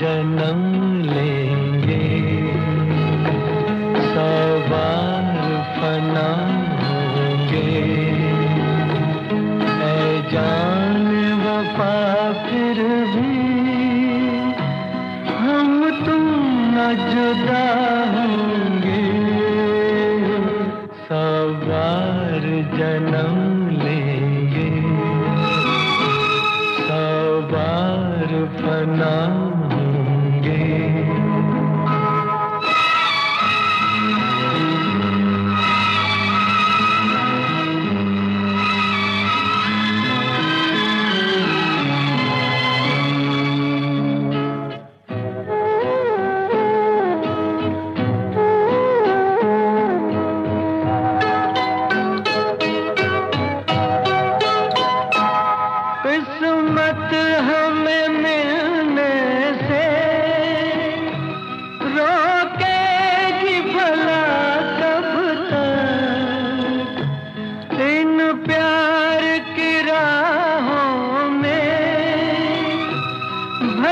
जन्म लेंगे। सवार फना होंगे। ऐ जान वफा फिर भी हम तुम न जुदा होंगे। सवार जन्म लेंगे। सवार फना me.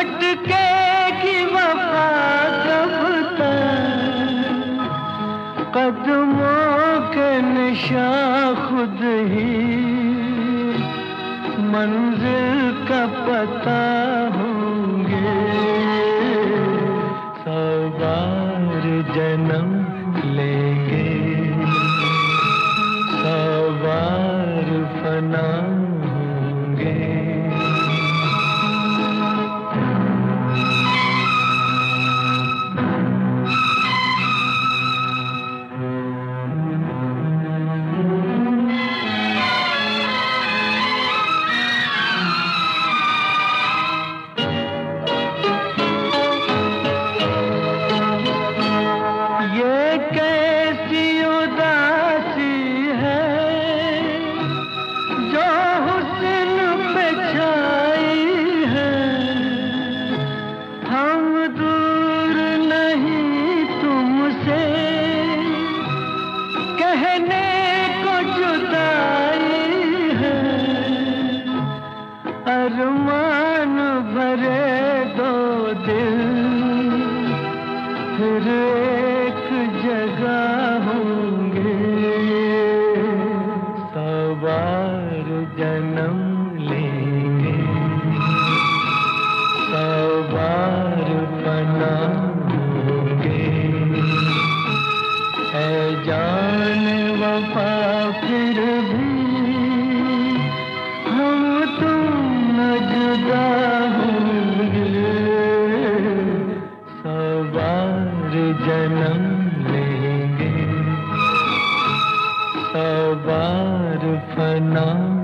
सिदके की वफा कब तक? कदमों के निशा खुद ही। मंजिल का पता होंगे। सवार जन्म लेंगे। सवार फना एक जगह होंगे। सवार जन्म लेंगे। सवार बना होंगे। है जान वफा फिर भी जन्म लेंगे सवार फना